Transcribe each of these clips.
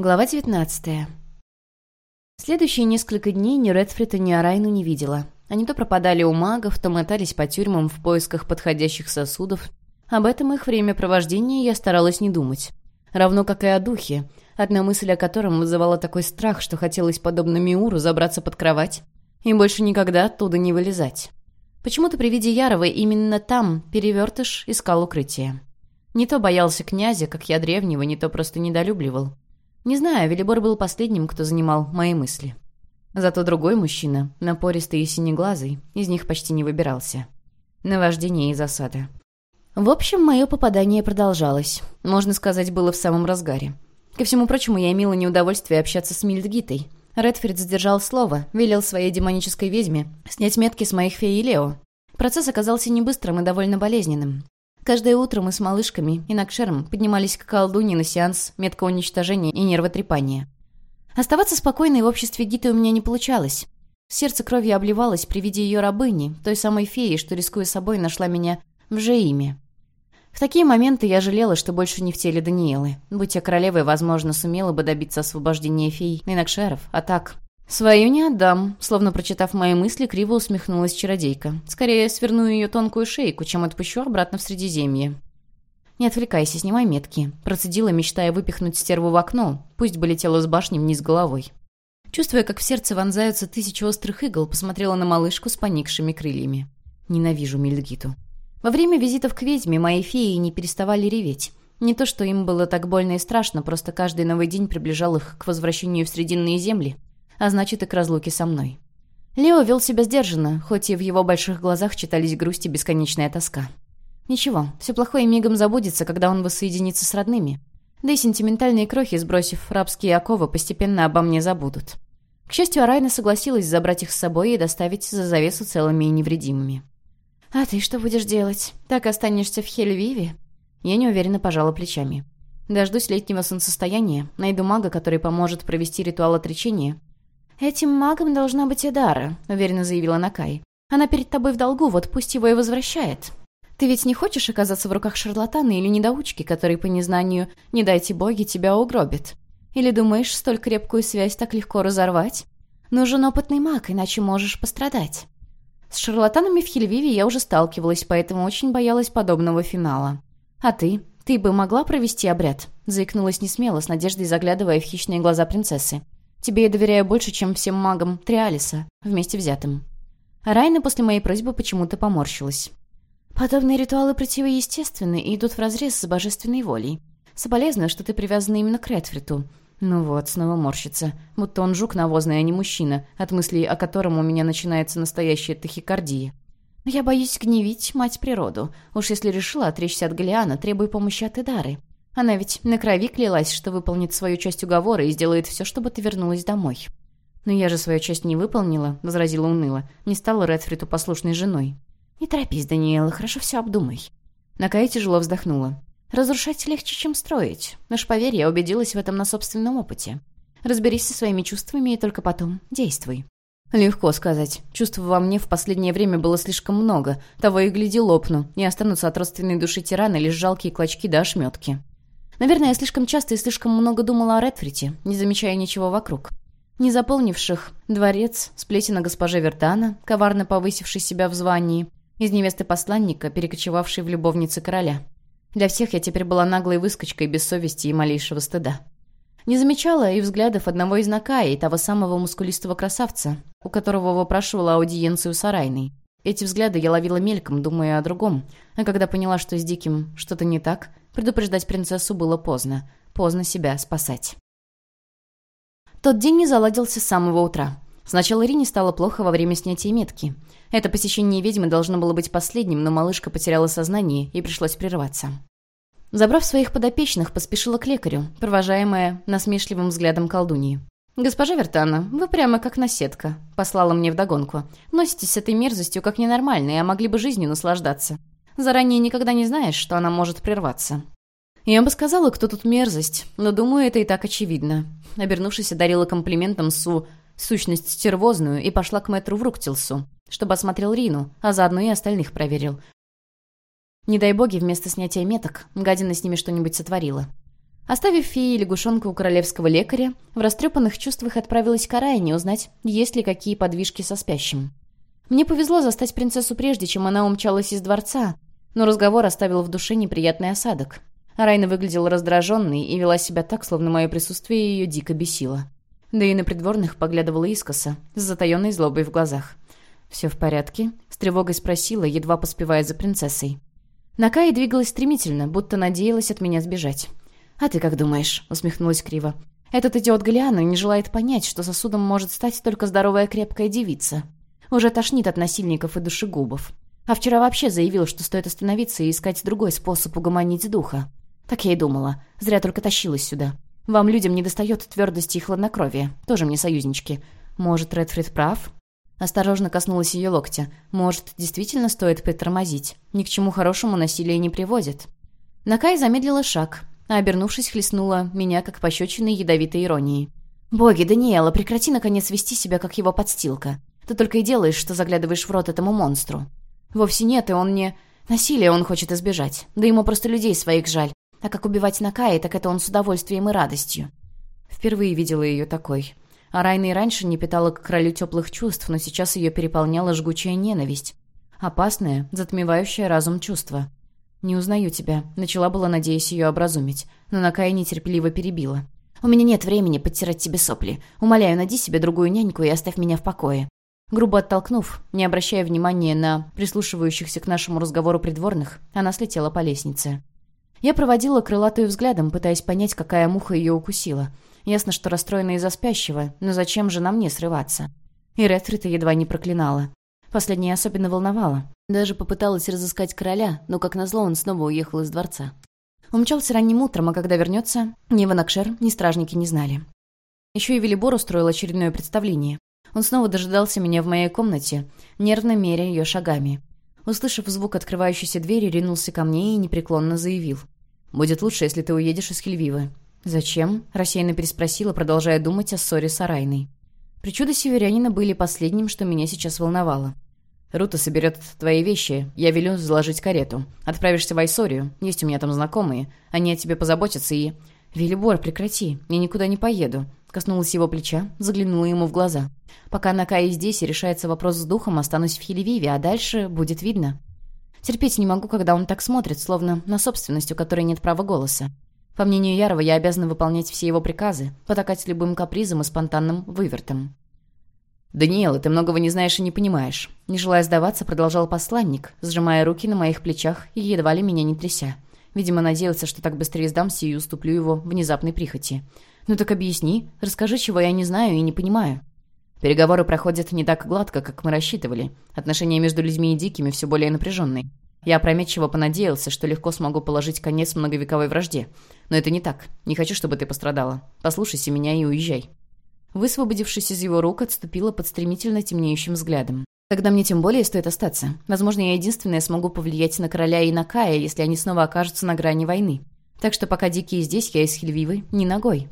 Глава 19. Следующие несколько дней ни Редфрита, ни Арайну не видела. Они то пропадали у магов, то мотались по тюрьмам в поисках подходящих сосудов. Об этом их времяпровождении я старалась не думать. Равно как и о духе, одна мысль о котором вызывала такой страх, что хотелось, подобно Миуру, забраться под кровать и больше никогда оттуда не вылезать. Почему-то при виде Ярова именно там перевертыш искал укрытие. Не то боялся князя, как я древнего, не то просто недолюбливал. Не знаю, Велибор был последним, кто занимал мои мысли. Зато другой мужчина, напористый и синеглазый, из них почти не выбирался. Наваждение и засада. В общем, мое попадание продолжалось. Можно сказать, было в самом разгаре. Ко всему прочему, я имела неудовольствие общаться с Мильдгитой. Редфорд задержал слово, велел своей демонической ведьме снять метки с моих фей и Лео. Процесс оказался не быстрым и довольно болезненным. Каждое утро мы с малышками и Накшером поднимались к колдуне на сеанс меткоуничтожения и нервотрепания. Оставаться спокойной в обществе Гиты у меня не получалось. Сердце кровью обливалось при виде ее рабыни, той самой феи, что, рискуя собой, нашла меня в Жеиме. В такие моменты я жалела, что больше не в теле Даниэлы. Будь я королевой, возможно, сумела бы добиться освобождения фей и Накшеров, а так... «Свою не отдам», словно прочитав мои мысли, криво усмехнулась чародейка. «Скорее сверну ее тонкую шейку, чем отпущу обратно в Средиземье». «Не отвлекайся, снимай метки», процедила, мечтая выпихнуть стерву в окно, пусть бы летела с башни вниз головой. Чувствуя, как в сердце вонзаются тысячи острых игл, посмотрела на малышку с поникшими крыльями. Ненавижу Мельгиту. Во время визитов к ведьме мои феи не переставали реветь. Не то, что им было так больно и страшно, просто каждый новый день приближал их к возвращению в Срединные земли, а значит и к разлуке со мной. Лео вел себя сдержанно, хоть и в его больших глазах читались грусть и бесконечная тоска. Ничего, все плохое мигом забудется, когда он воссоединится с родными. Да и сентиментальные крохи, сбросив рабские оковы, постепенно обо мне забудут. К счастью, Арайна согласилась забрать их с собой и доставить за завесу целыми и невредимыми. «А ты что будешь делать? Так останешься в Хельвиве?» Я неуверенно пожала плечами. Дождусь летнего солнцестояния, найду мага, который поможет провести ритуал отречения, «Этим магом должна быть Эдара», — уверенно заявила Накай. «Она перед тобой в долгу, вот пусть его и возвращает. Ты ведь не хочешь оказаться в руках шарлатана или недоучки, который по незнанию «не дайте боги» тебя угробит? Или думаешь, столь крепкую связь так легко разорвать? Нужен опытный маг, иначе можешь пострадать». С шарлатанами в Хельвиве я уже сталкивалась, поэтому очень боялась подобного финала. «А ты? Ты бы могла провести обряд?» — заикнулась несмело, с надеждой заглядывая в хищные глаза принцессы. Тебе я доверяю больше, чем всем магам Триалиса, вместе взятым». Райна после моей просьбы почему-то поморщилась. «Подобные ритуалы противоестественны и идут вразрез с божественной волей. Соболезную, что ты привязана именно к Редфриту. Ну вот, снова морщится. Будто он жук навозный, а не мужчина, от мыслей о котором у меня начинается настоящая тахикардия. Но я боюсь гневить мать природу. Уж если решила отречься от Галиана, требуй помощи от Идары. Она ведь на крови клялась, что выполнит свою часть уговора и сделает все, чтобы ты вернулась домой. «Но я же свою часть не выполнила», — возразила уныло. «Не стала Редфриту послушной женой». «Не торопись, Даниэла, хорошо все обдумай». Накая тяжело вздохнула. «Разрушать легче, чем строить. Ж поверь, я убедилась в этом на собственном опыте. Разберись со своими чувствами и только потом действуй». Легко сказать. Чувств во мне в последнее время было слишком много. Того и гляди лопну. Не останутся от родственной души тирана лишь жалкие клочки до ошметки. Наверное, я слишком часто и слишком много думала о Редфрите, не замечая ничего вокруг. Не заполнивших дворец, сплетен на госпоже Вертана, коварно повысивший себя в звании, из невесты посланника, перекочевавшей в любовницы короля. Для всех я теперь была наглой выскочкой без совести и малейшего стыда. Не замечала и взглядов одного из Накаи, того самого мускулистого красавца, у которого выпрашивала аудиенцию с Арайной. Эти взгляды я ловила мельком, думая о другом, а когда поняла, что с Диким что-то не так, Предупреждать принцессу было поздно. Поздно себя спасать. Тот день не заладился с самого утра. Сначала Ирине стало плохо во время снятия метки. Это посещение ведьмы должно было быть последним, но малышка потеряла сознание и пришлось прерваться. Забрав своих подопечных, поспешила к лекарю, провожаемая насмешливым взглядом колдуньи. «Госпожа Вертана, вы прямо как наседка», — послала мне вдогонку. «Носитесь с этой мерзостью как ненормальные, а могли бы жизнью наслаждаться. Заранее никогда не знаешь, что она может прерваться. Я бы сказала, кто тут мерзость, но думаю, это и так очевидно. Обернувшись, одарила комплиментом Су сущность стервозную и пошла к мэтру в Руктилсу, чтобы осмотрел Рину, а заодно и остальных проверил. Не дай боги, вместо снятия меток, гадина с ними что-нибудь сотворила. Оставив феи и лягушонка у королевского лекаря, в растрепанных чувствах отправилась к Арайне узнать, есть ли какие подвижки со спящим. Мне повезло застать принцессу прежде, чем она умчалась из дворца, но разговор оставил в душе неприятный осадок. Райна выглядела раздраженной и вела себя так, словно мое присутствие ее дико бесило. Да и на придворных поглядывала искоса, с затаенной злобой в глазах. «Все в порядке?» — с тревогой спросила, едва поспевая за принцессой. Накая двигалась стремительно, будто надеялась от меня сбежать. «А ты как думаешь?» — усмехнулась криво. «Этот идиот Галиана не желает понять, что сосудом может стать только здоровая крепкая девица. Уже тошнит от насильников и душегубов. А вчера вообще заявил, что стоит остановиться и искать другой способ угомонить духа. Так я и думала. Зря только тащилась сюда. Вам, людям, не достает твердости и хладнокровия. Тоже мне союзнички. Может, Редфрид прав?» Осторожно коснулась ее локтя. «Может, действительно стоит притормозить? Ни к чему хорошему насилие не приводит». Накай замедлила шаг, а, обернувшись, хлестнула меня, как пощечиной ядовитой иронии. «Боги, Даниэла, прекрати, наконец, вести себя, как его подстилка. Ты только и делаешь, что заглядываешь в рот этому монстру. Вовсе нет, и он не... Насилие он хочет избежать. Да ему просто людей своих жаль. А как убивать Накаи, так это он с удовольствием и радостью». Впервые видела ее такой. А Райна и раньше не питала к королю теплых чувств, но сейчас ее переполняла жгучая ненависть. Опасное, затмевающее разум чувство. «Не узнаю тебя», — начала была, надеясь ее образумить, но Накая нетерпеливо перебила. «У меня нет времени подтирать тебе сопли. Умоляю, найди себе другую няньку и оставь меня в покое». Грубо оттолкнув, не обращая внимания на прислушивающихся к нашему разговору придворных, она слетела по лестнице. Я проводила крылатую взглядом, пытаясь понять, какая муха ее укусила. Ясно, что расстроена из-за спящего, но зачем же на мне срываться? И Ретрита едва не проклинала. Последнее особенно волновало. Даже попыталась разыскать короля, но, как назло, он снова уехал из дворца. Умчался ранним утром, а когда вернется, ни Ванакшер, ни стражники не знали. Еще и Велибор устроил очередное представление. Он снова дожидался меня в моей комнате, нервно меря ее шагами. Услышав звук открывающейся двери, ринулся ко мне и непреклонно заявил. «Будет лучше, если ты уедешь из Хельвивы». «Зачем?» – рассеянно переспросила, продолжая думать о ссоре с Арайной. Причуды северянина были последним, что меня сейчас волновало. «Рута соберет твои вещи. Я велю заложить карету. Отправишься в Айсорию. Есть у меня там знакомые. Они о тебе позаботятся и...» «Велибор, прекрати. Я никуда не поеду». Коснулась его плеча, заглянула ему в глаза. «Пока Накаи здесь и решается вопрос с духом, останусь в Хелевиве, а дальше будет видно». Терпеть не могу, когда он так смотрит, словно на собственность, у которой нет права голоса. По мнению Ярова, я обязана выполнять все его приказы, потакать любым капризом и спонтанным вывертом. «Даниэла, ты многого не знаешь и не понимаешь». Не желая сдаваться, продолжал посланник, сжимая руки на моих плечах и едва ли меня не тряся. Видимо, надеялся, что так быстрее сдамся и уступлю его внезапной прихоти. «Ну так объясни, расскажи, чего я не знаю и не понимаю». Переговоры проходят не так гладко, как мы рассчитывали. Отношения между людьми и дикими все более напряженные. Я опрометчиво понадеялся, что легко смогу положить конец многовековой вражде. Но это не так. Не хочу, чтобы ты пострадала. Послушайся меня и уезжай. Высвободившись из его рук, отступила под стремительно темнеющим взглядом. Тогда мне тем более стоит остаться. Возможно, я единственная смогу повлиять на короля и на Кая, если они снова окажутся на грани войны. Так что пока дикие здесь, я из Хельвивы не ногой.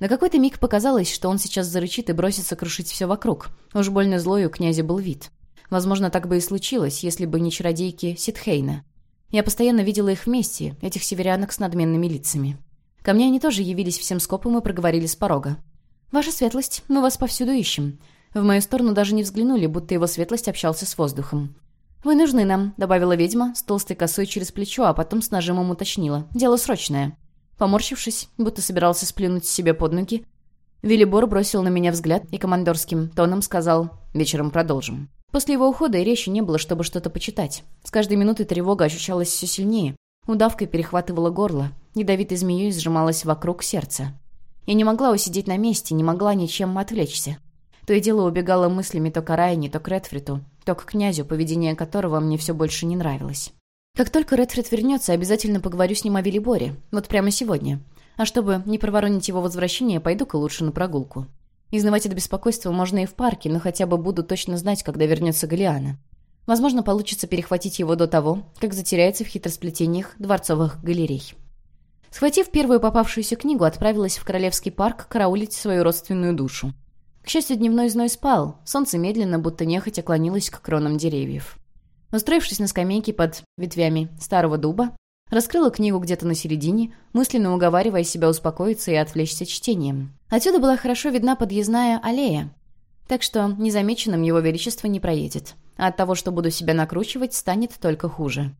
На какой-то миг показалось, что он сейчас зарычит и бросится крушить все вокруг. Уж больно злой у князя был вид. Возможно, так бы и случилось, если бы не чародейки Ситхейна. Я постоянно видела их вместе, этих северянок с надменными лицами. Ко мне они тоже явились всем скопом и проговорили с порога. «Ваша светлость, мы вас повсюду ищем». В мою сторону даже не взглянули, будто его светлость общался с воздухом. «Вы нужны нам», — добавила ведьма с толстой косой через плечо, а потом с нажимом уточнила. «Дело срочное». Поморщившись, будто собирался сплюнуть себе под ноги, Виллибор бросил на меня взгляд и командорским тоном сказал «Вечером продолжим». После его ухода и речи не было, чтобы что-то почитать. С каждой минутой тревога ощущалась все сильнее. Удавкой перехватывала горло, ядовитой змеей сжималась вокруг сердца. Я не могла усидеть на месте, не могла ничем отвлечься. То и дело убегала мыслями то к Арайне, то к Редфриту, то к князю, поведение которого мне все больше не нравилось. Как только Редфрид вернется, обязательно поговорю с ним о Велиборе. Вот прямо сегодня. А чтобы не проворонить его возвращение, пойду-ка лучше на прогулку. Изнывать от беспокойства можно и в парке, но хотя бы буду точно знать, когда вернется Галиана. Возможно, получится перехватить его до того, как затеряется в хитросплетениях дворцовых галерей. Схватив первую попавшуюся книгу, отправилась в Королевский парк караулить свою родственную душу. К счастью, дневной зной спал, солнце медленно, будто нехотя клонилось к кронам деревьев. Устроившись на скамейке под ветвями старого дуба, Раскрыла книгу где-то на середине, мысленно уговаривая себя успокоиться и отвлечься чтением. Отсюда была хорошо видна подъездная аллея, так что незамеченным его величество не проедет. А от того, что буду себя накручивать, станет только хуже.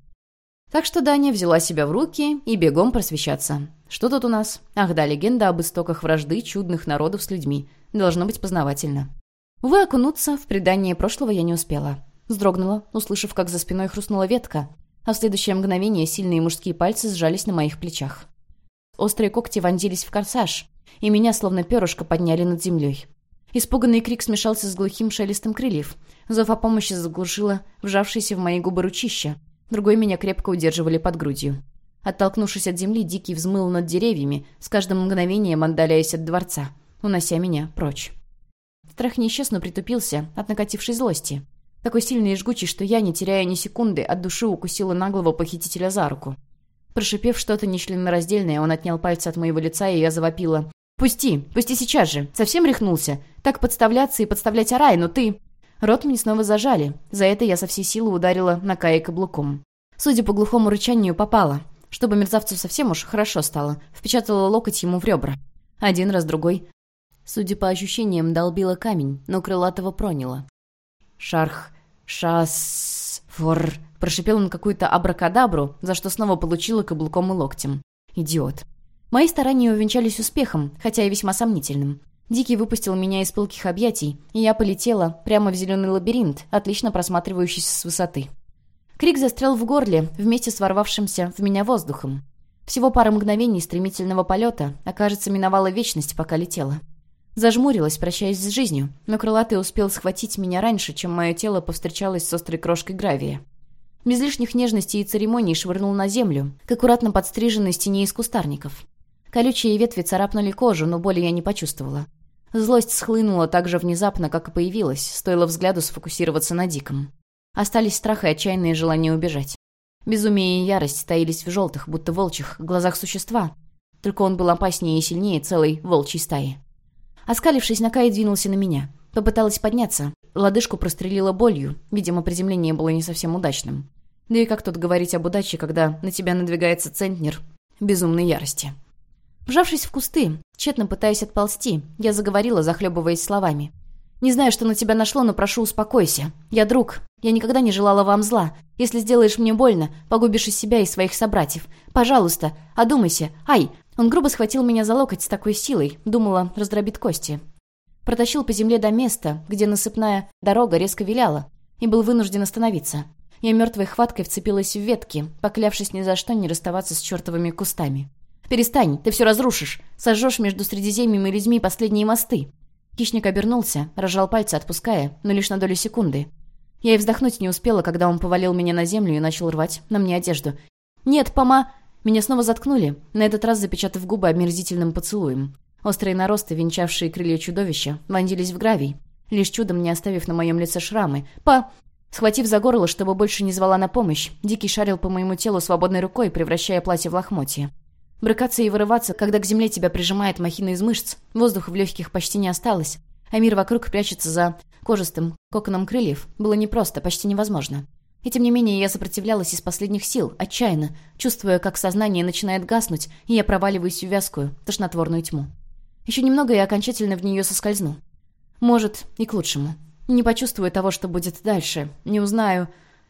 Так что Даня взяла себя в руки и бегом просвещаться. Что тут у нас? Ах да, легенда об истоках вражды чудных народов с людьми. Должно быть познавательно. Увы, окунуться в предание прошлого я не успела. Вздрогнула, услышав, как за спиной хрустнула ветка, а в следующее мгновение сильные мужские пальцы сжались на моих плечах. Острые когти вонзились в корсаж, и меня словно перышко подняли над землей. Испуганный крик смешался с глухим шелестом крыльев. Зов о помощи заглушило вжавшиеся в мои губы ручища. Другой меня крепко удерживали под грудью. Оттолкнувшись от земли, Дикий взмыл над деревьями, с каждым мгновением отдаляясь от дворца, унося меня прочь. Страх не притупился от накатившей злости. Такой сильный и жгучий, что я, не теряя ни секунды, от души укусила наглого похитителя за руку. Прошипев что-то нечленораздельное, он отнял пальцы от моего лица, и я завопила. «Пусти! Пусти сейчас же! Совсем рехнулся! Так подставляться и подставлять Арай, но ты...» Рот мне снова зажали. За это я со всей силы ударила на Кая каблуком. Судя по глухому рычанию, попала. Чтобы мерзавцу совсем уж хорошо стало, впечатала локоть ему в ребра. Один раз, другой. Судя по ощущениям, долбила камень, но крылатого проняло. «Шарх, шас, фор...» Прошипел он какую-то абракадабру, за что снова получила каблуком и локтем. «Идиот». Мои старания увенчались успехом, хотя и весьма сомнительным. Дикий выпустил меня из пылких объятий, и я полетела прямо в зеленый лабиринт, отлично просматривающийся с высоты. Крик застрял в горле вместе с ворвавшимся в меня воздухом. Всего пара мгновений стремительного полета, а кажется, миновала вечность, пока летела. Зажмурилась, прощаясь с жизнью, но крылатый успел схватить меня раньше, чем мое тело повстречалось с острой крошкой гравия. Без лишних нежностей и церемоний швырнул на землю, к аккуратно подстриженной стене из кустарников. Колючие ветви царапнули кожу, но боли я не почувствовала. Злость схлынула так же внезапно, как и появилась, стоило взгляду сфокусироваться на Диком. Остались страх и отчаянное желание убежать. Безумие и ярость таились в желтых, будто волчьих, глазах существа. Только он был опаснее и сильнее целой волчьей стаи. Оскалившись, Накай двинулся на меня. Попыталась подняться. Лодыжку прострелила болью. Видимо, приземление было не совсем удачным. Да и как тут говорить об удаче, когда на тебя надвигается центнер безумной ярости. Вжавшись в кусты, тщетно пытаясь отползти, я заговорила, захлебываясь словами. «Не знаю, что на тебя нашло, но прошу, успокойся. Я друг. Я никогда не желала вам зла. Если сделаешь мне больно, погубишь и себя, и своих собратьев. Пожалуйста, одумайся. Ай!» Он грубо схватил меня за локоть с такой силой, думала, раздробит кости. Протащил по земле до места, где насыпная дорога резко виляла, и был вынужден остановиться. Я мертвой хваткой вцепилась в ветки, поклявшись ни за что не расставаться с чертовыми кустами. «Перестань, ты все разрушишь. Сожжешь между Средиземьем и людьми последние мосты». Хищник обернулся, разжал пальцы, отпуская, но лишь на долю секунды. Я и вздохнуть не успела, когда он повалил меня на землю и начал рвать на мне одежду. «Нет, пома...» Меня снова заткнули, на этот раз запечатав губы омерзительным поцелуем. Острые наросты, венчавшие крылья чудовища, вонзились в гравий, лишь чудом не оставив на моем лице шрамы. «По...» Схватив за горло, чтобы больше не звала на помощь, Дикий шарил по моему телу свободной рукой, превращая платье в лохмотье. Брыкаться и вырываться, когда к земле тебя прижимает махина из мышц, воздуха в легких почти не осталось, а мир вокруг прячется за кожистым коконом крыльев, было непросто, почти невозможно. И тем не менее я сопротивлялась из последних сил, отчаянно, чувствуя, как сознание начинает гаснуть, и я проваливаюсь в вязкую, тошнотворную тьму. Еще немного и окончательно в нее соскользну. Может, и к лучшему. Не почувствую того, что будет дальше, не узнаю.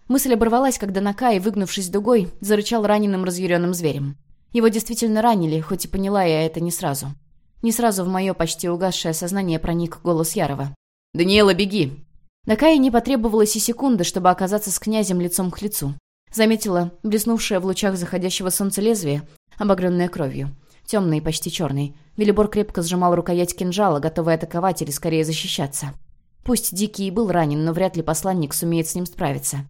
Мысль оборвалась, когда Накай, выгнувшись дугой, зарычал раненым разъяренным зверем. Его действительно ранили, хоть и поняла я это не сразу. Не сразу в мое почти угасшее сознание проник голос Ярова. «Даниэла, беги!» На Кае не потребовалось и секунды, чтобы оказаться с князем лицом к лицу. Заметила блеснувшее в лучах заходящего солнца лезвие, обогренное кровью. Темный почти черный. Велибор крепко сжимал рукоять кинжала, готовый атаковать или скорее защищаться. Пусть Дикий и был ранен, но вряд ли посланник сумеет с ним справиться.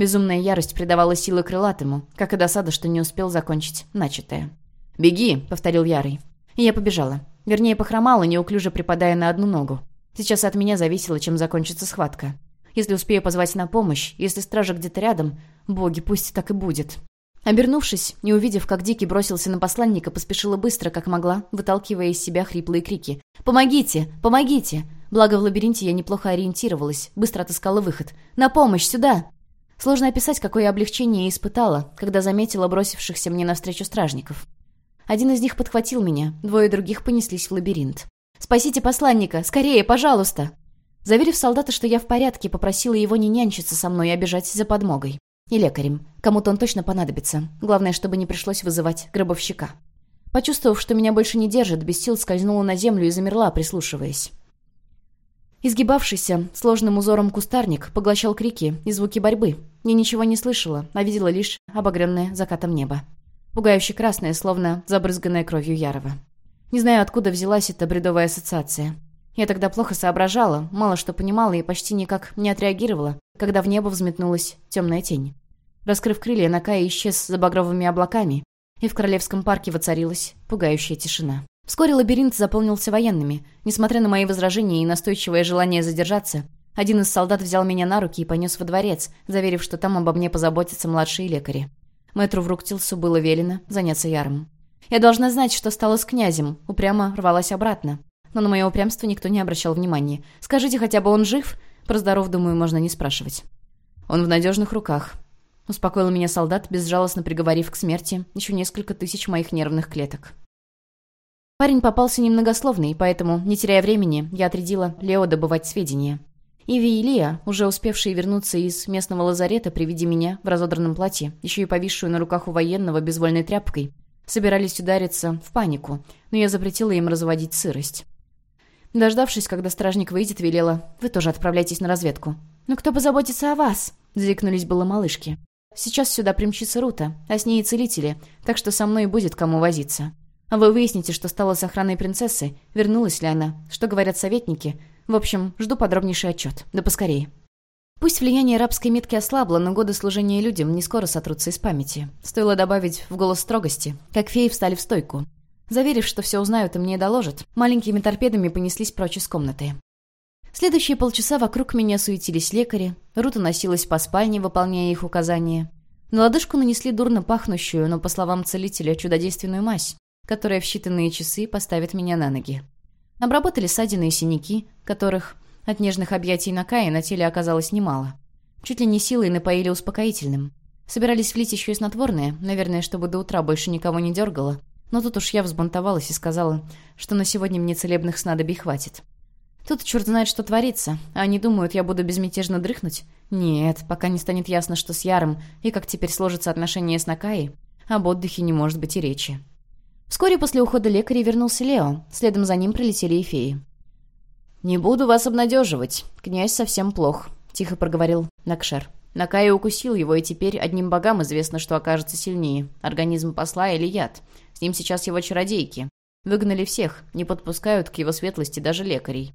Безумная ярость придавала силы крылатому, как и досада, что не успел закончить начатое. «Беги!» — повторил Ярый. И я побежала. Вернее, похромала, неуклюже припадая на одну ногу. Сейчас от меня зависело, чем закончится схватка. Если успею позвать на помощь, если стража где-то рядом, боги, пусть так и будет. Обернувшись, не увидев, как Дикий бросился на посланника, поспешила быстро, как могла, выталкивая из себя хриплые крики. «Помогите! Помогите!» Благо в лабиринте я неплохо ориентировалась, быстро отыскала выход. «На помощь! Сюда!» Сложно описать, какое облегчение я испытала, когда заметила бросившихся мне навстречу стражников. Один из них подхватил меня, двое других понеслись в лабиринт. «Спасите посланника! Скорее, пожалуйста!» Заверив солдата, что я в порядке, попросила его не нянчиться со мной и обижать за подмогой. И лекарем. Кому-то он точно понадобится. Главное, чтобы не пришлось вызывать гробовщика. Почувствовав, что меня больше не держит, без сил скользнула на землю и замерла, прислушиваясь. Изгибавшийся сложным узором кустарник поглощал крики и звуки борьбы. Я ничего не слышала, а видела лишь обогренное закатом небо. Пугающе красное, словно забрызганное кровью Ярова. Не знаю, откуда взялась эта бредовая ассоциация. Я тогда плохо соображала, мало что понимала и почти никак не отреагировала, когда в небо взметнулась темная тень. Раскрыв крылья, Накая исчез за багровыми облаками, и в Королевском парке воцарилась пугающая тишина. Вскоре лабиринт заполнился военными. Несмотря на мои возражения и настойчивое желание задержаться, один из солдат взял меня на руки и понес во дворец, заверив, что там обо мне позаботятся младшие лекари. Мэтру в Руктилсу было велено заняться Яром. Я должна знать, что стало с князем, упрямо рвалась обратно. Но на мое упрямство никто не обращал внимания. «Скажите, хотя бы он жив?» Про здоров, думаю, можно не спрашивать. «Он в надежных руках», — успокоил меня солдат, безжалостно приговорив к смерти еще несколько тысяч моих нервных клеток. Парень попался немногословный, поэтому, не теряя времени, я отрядила Лео добывать сведения. Иви и Лия, уже успевшие вернуться из местного лазарета при виде меня в разодранном платье, еще и повисшую на руках у военного безвольной тряпкой, собирались удариться в панику, но я запретила им разводить сырость. Дождавшись, когда стражник выйдет, велела, «Вы тоже отправляйтесь на разведку». «Но кто позаботится о вас?» — заикнулись было малышки. «Сейчас сюда примчится Рута, а с ней и целители, так что со мной будет кому возиться». А вы выясните, что стало с охраной принцессы, вернулась ли она, что говорят советники. В общем, жду подробнейший отчет. Да поскорее. Пусть влияние рабской метки ослабло, но годы служения людям не скоро сотрутся из памяти. Стоило добавить в голос строгости, как феи встали в стойку. Заверив, что все узнают и мне доложат, маленькими торпедами понеслись прочь из комнаты. Следующие полчаса вокруг меня суетились лекари, Рута носилась по спальне, выполняя их указания. На лодыжку нанесли дурно пахнущую, но, по словам целителя, чудодейственную мазь которая в считанные часы поставит меня на ноги. Обработали ссадины и синяки, которых от нежных объятий Накая на теле оказалось немало. Чуть ли не силой напоили успокоительным. Собирались влить еще и снотворное, наверное, чтобы до утра больше никого не дергало. Но тут уж я взбунтовалась и сказала, что на сегодня мне целебных снадобий хватит. Тут черт знает, что творится. А они думают, я буду безмятежно дрыхнуть? Нет, пока не станет ясно, что с Яром и как теперь сложится отношение с Накаей, об отдыхе не может быть и речи. Вскоре после ухода лекаря вернулся Лео. Следом за ним прилетели и феи. «Не буду вас обнадеживать. Князь совсем плох», — тихо проговорил Накшер. Накая укусил его, и теперь одним богам известно, что окажется сильнее. Организм посла или яд. С ним сейчас его чародейки. Выгнали всех, не подпускают к его светлости даже лекарей.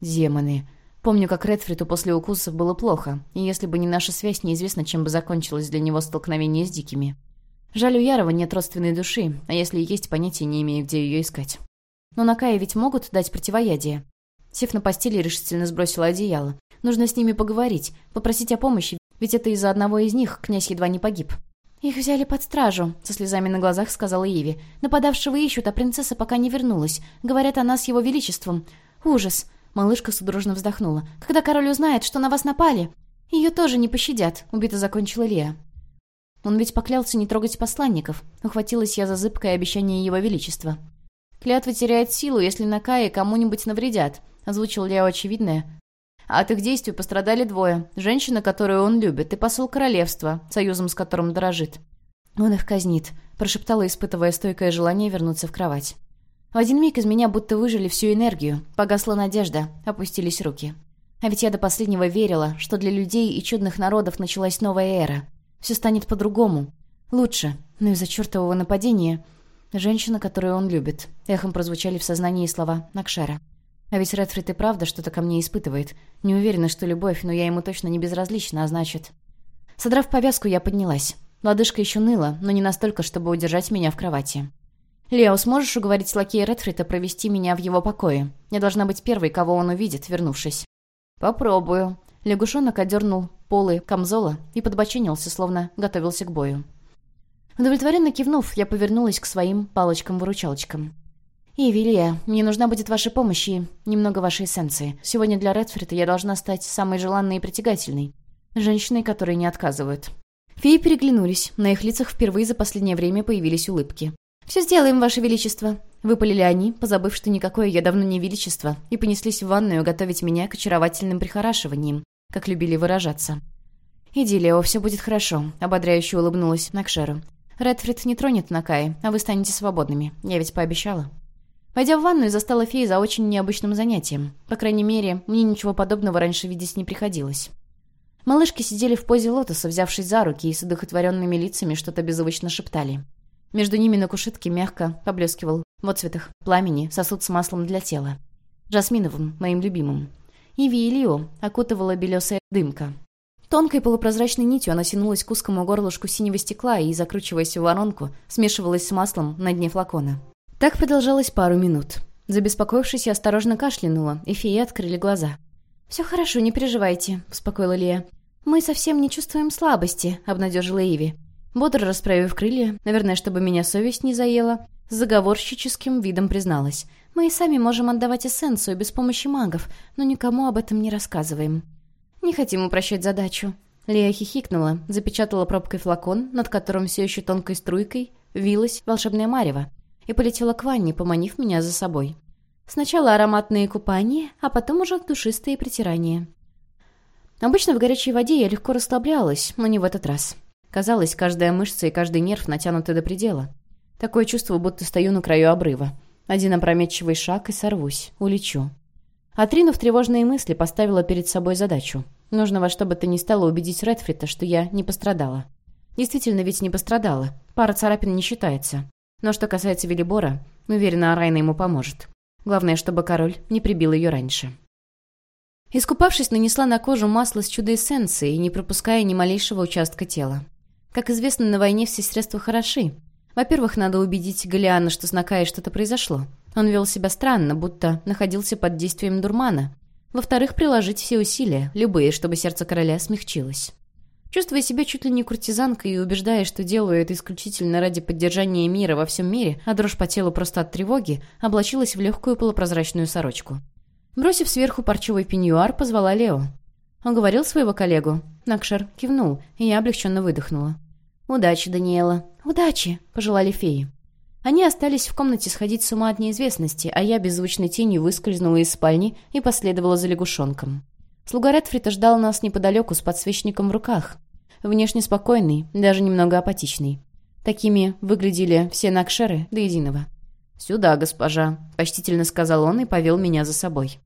Демоны. Помню, как Редфриту после укусов было плохо, и если бы не наша связь, неизвестно, чем бы закончилось для него столкновение с дикими. Жаль, у Ярова нет родственной души, а если и есть, понятия не имею, где ее искать. Но на Кае ведь могут дать противоядие. Сев на постели, решительно сбросила одеяло. Нужно с ними поговорить, попросить о помощи, ведь это из-за одного из них князь едва не погиб. «Их взяли под стражу», — со слезами на глазах сказала Иви. «Нападавшего ищут, а принцесса пока не вернулась. Говорят о нас с его величеством. Ужас!» Малышка судорожно вздохнула. «Когда король узнает, что на вас напали, ее тоже не пощадят», — убито закончила Лея. Он ведь поклялся не трогать посланников. Ухватилась я за зыбкое обещание его величества. «Клятва теряет силу, если на Кае кому-нибудь навредят», — озвучил Лео очевидное. А от их действий пострадали двое. Женщина, которую он любит, и посол королевства, союзом с которым дорожит. «Он их казнит», — прошептала, испытывая стойкое желание вернуться в кровать. В один миг из меня будто выжили всю энергию. Погасла надежда, опустились руки. А ведь я до последнего верила, что для людей и чудных народов началась новая эра. Все станет по-другому. Лучше. Но из-за чертового нападения... Женщина, которую он любит. Эхом прозвучали в сознании слова Накшера. А ведь Редфрид и правда что-то ко мне испытывает. Не уверена, что любовь, но я ему точно не безразлична, а значит... Содрав повязку, я поднялась. Лодыжка еще ныла, но не настолько, чтобы удержать меня в кровати. «Лео, сможешь уговорить лакея Редфрида провести меня в его покое? Я должна быть первой, кого он увидит, вернувшись». «Попробую». Лягушонок одернул полы камзола и подбоченился, словно готовился к бою. Удовлетворенно кивнув, я повернулась к своим палочкам-выручалочкам. «Ивилия, мне нужна будет ваша помощь и немного вашей эссенции. Сегодня для Редфрида я должна стать самой желанной и притягательной. Женщиной, которые не отказывают. Феи переглянулись. На их лицах впервые за последнее время появились улыбки. «Все сделаем, Ваше Величество!» Выпалили они, позабыв, что никакое я давно не величество, и понеслись в ванную готовить меня к очаровательным прихорашиваниям, как любили выражаться. «Иди, Лео, все будет хорошо», — ободряюще улыбнулась Накшеру. «Редфрид не тронет Накаи, а вы станете свободными. Я ведь пообещала». Войдя в ванную, застала феи за очень необычным занятием. По крайней мере, мне ничего подобного раньше видеть не приходилось. Малышки сидели в позе лотоса, взявшись за руки, и с одухотворенными лицами что-то беззвучно шептали. Между ними на кушетке мягко поблескивал в отцветах пламени сосуд с маслом для тела. Жасминовым, моим любимым. И Лио окутывала белесая дымка. Тонкой полупрозрачной нитью она тянулась к узкому горлышку синего стекла и, закручиваясь в воронку, смешивалась с маслом на дне флакона. Так продолжалось пару минут. Забеспокоившись, я осторожно кашлянула, и феи открыли глаза. «Все хорошо, не переживайте», — успокоила Лия. «Мы совсем не чувствуем слабости», — обнадежила Иви. Бодро расправив крылья, наверное, чтобы меня совесть не заела, с заговорщическим видом призналась. «Мы и сами можем отдавать эссенцию без помощи магов, но никому об этом не рассказываем». «Не хотим упрощать задачу». Лия хихикнула, запечатала пробкой флакон, над которым все еще тонкой струйкой вилась волшебная марево, и полетела к ванне, поманив меня за собой. Сначала ароматные купания, а потом уже душистые притирания. Обычно в горячей воде я легко расслаблялась, но не в этот раз. Казалось, каждая мышца и каждый нерв натянуты до предела. Такое чувство, будто стою на краю обрыва. Один опрометчивый шаг и сорвусь, улечу. Отринув тревожные мысли, поставила перед собой задачу. Нужно во что бы то ни стало убедить Редфрита, что я не пострадала. Действительно ведь не пострадала. Пара царапин не считается. Но что касается Велибора, уверена, Арайна ему поможет. Главное, чтобы король не прибил ее раньше. Искупавшись, нанесла на кожу масло с чудо-эссенцией, не пропуская ни малейшего участка тела. Как известно, на войне все средства хороши. Во-первых, надо убедить Галиана, что с Накаей что-то произошло. Он вел себя странно, будто находился под действием дурмана. Во-вторых, приложить все усилия, любые, чтобы сердце короля смягчилось. Чувствуя себя чуть ли не куртизанкой и убеждая, что делаю это исключительно ради поддержания мира во всем мире, а дрожь по телу просто от тревоги, облачилась в легкую полупрозрачную сорочку. Бросив сверху парчевой пеньюар, позвала Лео. Он говорил своего коллегу. Накшер кивнул, и я облегченно выдохнула. «Удачи, Даниэла». «Удачи», — пожелали феи. Они остались в комнате сходить с ума от неизвестности, а я беззвучной тенью выскользнула из спальни и последовала за лягушонком. Слуга Редфрита ждал нас неподалеку с подсвечником в руках. Внешне спокойный, даже немного апатичный. Такими выглядели все накшеры до единого. «Сюда, госпожа», — почтительно сказал он и повел меня за собой.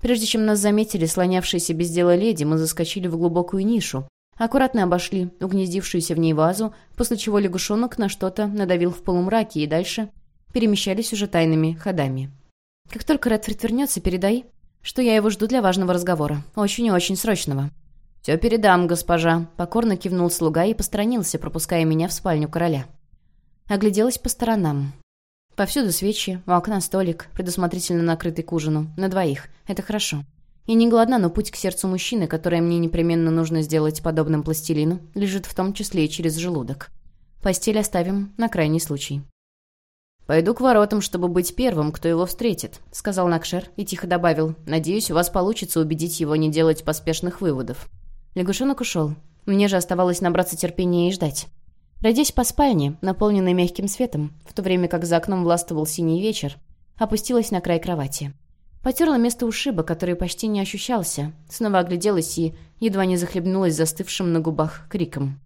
Прежде чем нас заметили слонявшиеся без дела леди, мы заскочили в глубокую нишу, аккуратно обошли угнездившуюся в ней вазу, после чего лягушонок на что-то надавил в полумраке и дальше перемещались уже тайными ходами. «Как только Редфрид вернется, передай, что я его жду для важного разговора. Очень и очень срочного». «Все передам, госпожа», — покорно кивнул слуга и посторонился, пропуская меня в спальню короля. Огляделась по сторонам. Повсюду свечи, у окна столик, предусмотрительно накрытый к ужину. На двоих. Это хорошо. И не голодна, но путь к сердцу мужчины, которое мне непременно нужно сделать подобным пластилину, лежит в том числе и через желудок. Постель оставим на крайний случай. «Пойду к воротам, чтобы быть первым, кто его встретит», — сказал Накшер и тихо добавил. «Надеюсь, у вас получится убедить его не делать поспешных выводов». Лягушонок ушел. Мне же оставалось набраться терпения и ждать. Пройдясь по спальне, наполненной мягким светом, в то время как за окном властвовал синий вечер, опустилась на край кровати. Потерла место ушиба, который почти не ощущался, снова огляделась и едва не захлебнулась застывшим на губах криком.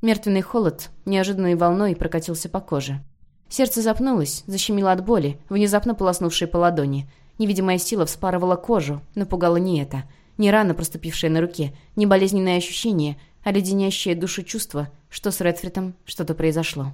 Мертвенный холод неожиданной волной прокатился по коже. Сердце запнулось, защемило от боли, внезапно полоснувшей по ладони. Невидимая сила вспарывала кожу, напугало не это — не рана, проступившая на руке, не болезненное ощущение, а леденящее душу чувство, что с Редфритом что-то произошло.